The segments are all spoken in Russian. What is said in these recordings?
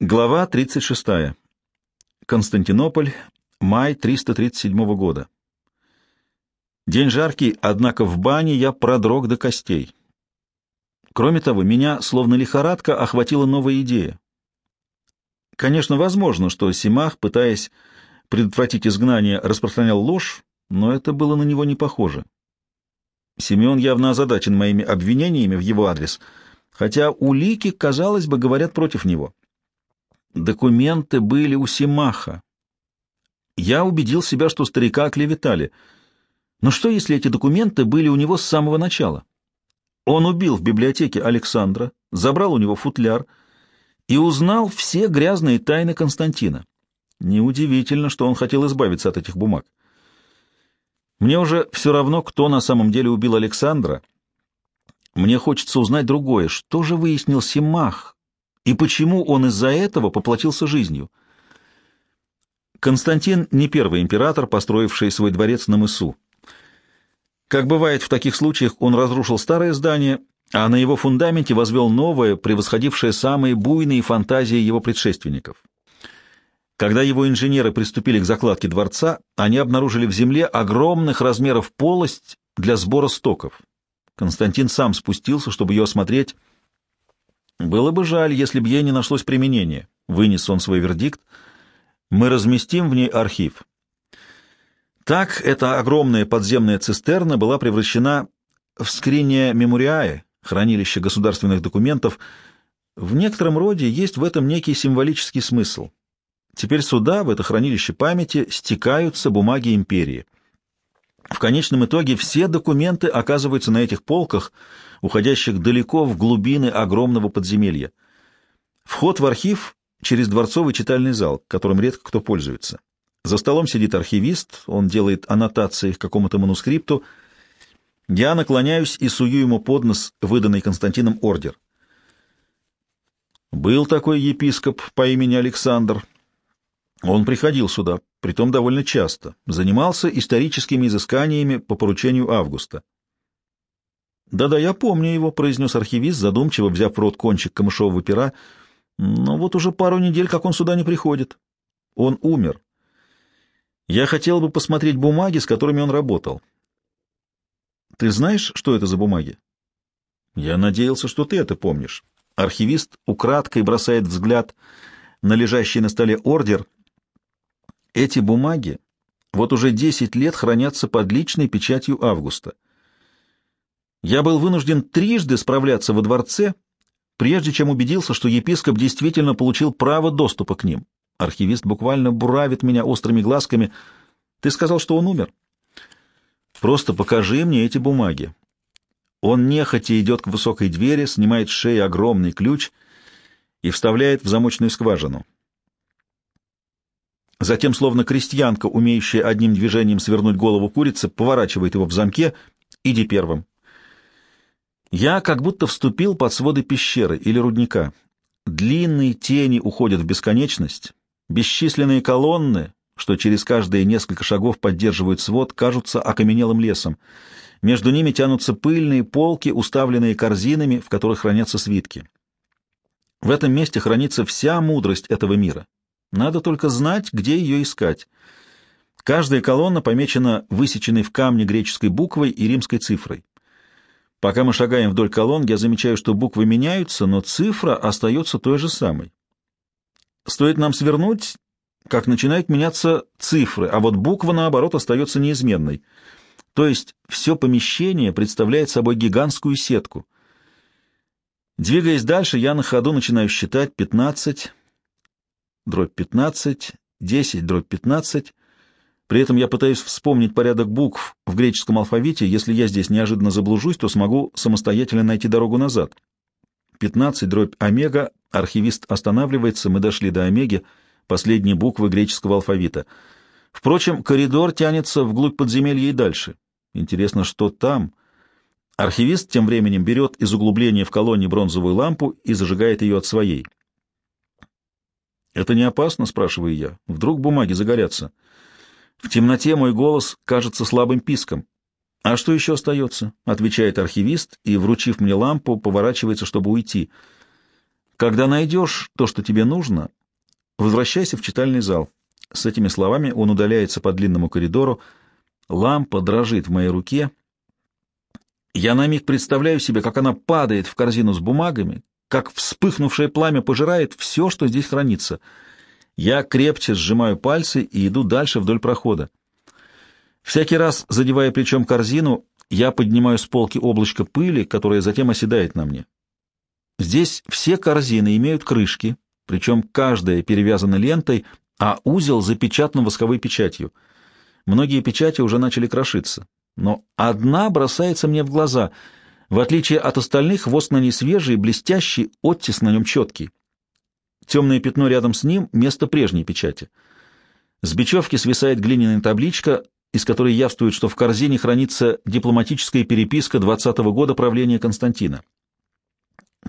Глава 36. Константинополь, май 337 года. День жаркий, однако в бане я продрог до костей. Кроме того, меня, словно лихорадка, охватила новая идея. Конечно, возможно, что Симах, пытаясь предотвратить изгнание, распространял ложь, но это было на него не похоже. Семен явно озадачен моими обвинениями в его адрес, хотя улики, казалось бы, говорят против него. Документы были у Симаха. Я убедил себя, что старика оклеветали. Но что, если эти документы были у него с самого начала? Он убил в библиотеке Александра, забрал у него футляр и узнал все грязные тайны Константина. Неудивительно, что он хотел избавиться от этих бумаг. Мне уже все равно, кто на самом деле убил Александра. Мне хочется узнать другое. Что же выяснил Симах, и почему он из-за этого поплатился жизнью. Константин не первый император, построивший свой дворец на мысу. Как бывает в таких случаях, он разрушил старое здание, а на его фундаменте возвел новое, превосходившее самые буйные фантазии его предшественников. Когда его инженеры приступили к закладке дворца, они обнаружили в земле огромных размеров полость для сбора стоков. Константин сам спустился, чтобы ее осмотреть, было бы жаль, если бы ей не нашлось применения. Вынес он свой вердикт. Мы разместим в ней архив. Так эта огромная подземная цистерна была превращена в скриния мемориае, хранилище государственных документов. В некотором роде есть в этом некий символический смысл. Теперь сюда, в это хранилище памяти, стекаются бумаги империи. В конечном итоге все документы оказываются на этих полках, уходящих далеко в глубины огромного подземелья. Вход в архив через дворцовый читальный зал, которым редко кто пользуется. За столом сидит архивист, он делает аннотации к какому-то манускрипту. Я наклоняюсь и сую ему под нос выданный Константином ордер. Был такой епископ по имени Александр. Он приходил сюда, притом довольно часто, занимался историческими изысканиями по поручению Августа. «Да-да, я помню его», — произнес архивист, задумчиво взяв в рот кончик камышового пера. «Но вот уже пару недель, как он сюда не приходит. Он умер. Я хотел бы посмотреть бумаги, с которыми он работал. Ты знаешь, что это за бумаги?» «Я надеялся, что ты это помнишь». Архивист украдкой бросает взгляд на лежащий на столе ордер — эти бумаги вот уже десять лет хранятся под личной печатью Августа. Я был вынужден трижды справляться во дворце, прежде чем убедился, что епископ действительно получил право доступа к ним. Архивист буквально буравит меня острыми глазками. Ты сказал, что он умер? Просто покажи мне эти бумаги. Он нехотя идет к высокой двери, снимает с шеи огромный ключ и вставляет в замочную скважину. Затем, словно крестьянка, умеющая одним движением свернуть голову курицы, поворачивает его в замке. «Иди первым». Я как будто вступил под своды пещеры или рудника. Длинные тени уходят в бесконечность. Бесчисленные колонны, что через каждые несколько шагов поддерживают свод, кажутся окаменелым лесом. Между ними тянутся пыльные полки, уставленные корзинами, в которых хранятся свитки. В этом месте хранится вся мудрость этого мира. Надо только знать, где ее искать. Каждая колонна помечена высеченной в камне греческой буквой и римской цифрой. Пока мы шагаем вдоль колонн, я замечаю, что буквы меняются, но цифра остается той же самой. Стоит нам свернуть, как начинают меняться цифры, а вот буква, наоборот, остается неизменной. То есть все помещение представляет собой гигантскую сетку. Двигаясь дальше, я на ходу начинаю считать 15, дробь 15, 10, дробь 15. При этом я пытаюсь вспомнить порядок букв в греческом алфавите. Если я здесь неожиданно заблужусь, то смогу самостоятельно найти дорогу назад. 15, дробь омега. Архивист останавливается. Мы дошли до омеги, последней буквы греческого алфавита. Впрочем, коридор тянется вглубь подземелья и дальше. Интересно, что там? Архивист тем временем берет из углубления в колонне бронзовую лампу и зажигает ее от своей. «Это не опасно?» — спрашиваю я. «Вдруг бумаги загорятся?» В темноте мой голос кажется слабым писком. «А что еще остается?» — отвечает архивист и, вручив мне лампу, поворачивается, чтобы уйти. Когда найдешь то, что тебе нужно, возвращайся в читальный зал. С этими словами он удаляется по длинному коридору. Лампа дрожит в моей руке. Я на миг представляю себе, как она падает в корзину с бумагами, как вспыхнувшее пламя пожирает все, что здесь хранится. Я крепче сжимаю пальцы и иду дальше вдоль прохода. Всякий раз, задевая плечом корзину, я поднимаю с полки облачко пыли, которое затем оседает на мне. Здесь все корзины имеют крышки, причем каждая перевязана лентой, а узел запечатан восковой печатью. Многие печати уже начали крошиться, но одна бросается мне в глаза. В отличие от остальных, воск на ней свежий, блестящий, оттиск на нем четкий. Темное пятно рядом с ним — место прежней печати. С бечевки свисает глиняная табличка, из которой явствует, что в корзине хранится дипломатическая переписка 20-го года правления Константина.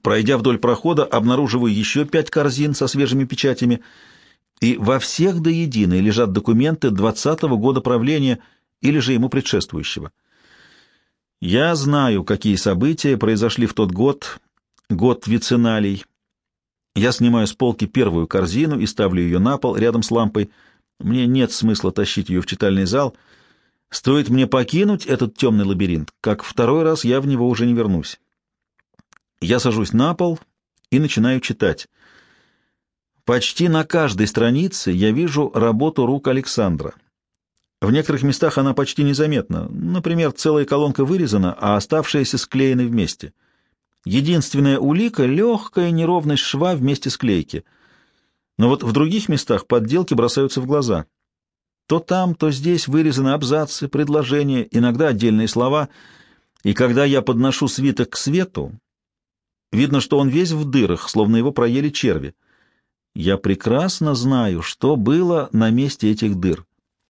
Пройдя вдоль прохода, обнаруживаю еще пять корзин со свежими печатями — и во всех до единой лежат документы двадцатого года правления или же ему предшествующего. Я знаю, какие события произошли в тот год, год вициналий. Я снимаю с полки первую корзину и ставлю ее на пол рядом с лампой. Мне нет смысла тащить ее в читальный зал. Стоит мне покинуть этот темный лабиринт, как второй раз я в него уже не вернусь. Я сажусь на пол и начинаю читать — Почти на каждой странице я вижу работу рук Александра. В некоторых местах она почти незаметна. Например, целая колонка вырезана, а оставшиеся склеены вместе. Единственная улика — легкая неровность шва вместе с клейки. Но вот в других местах подделки бросаются в глаза. То там, то здесь вырезаны абзацы, предложения, иногда отдельные слова. И когда я подношу свиток к свету, видно, что он весь в дырах, словно его проели черви. Я прекрасно знаю, что было на месте этих дыр.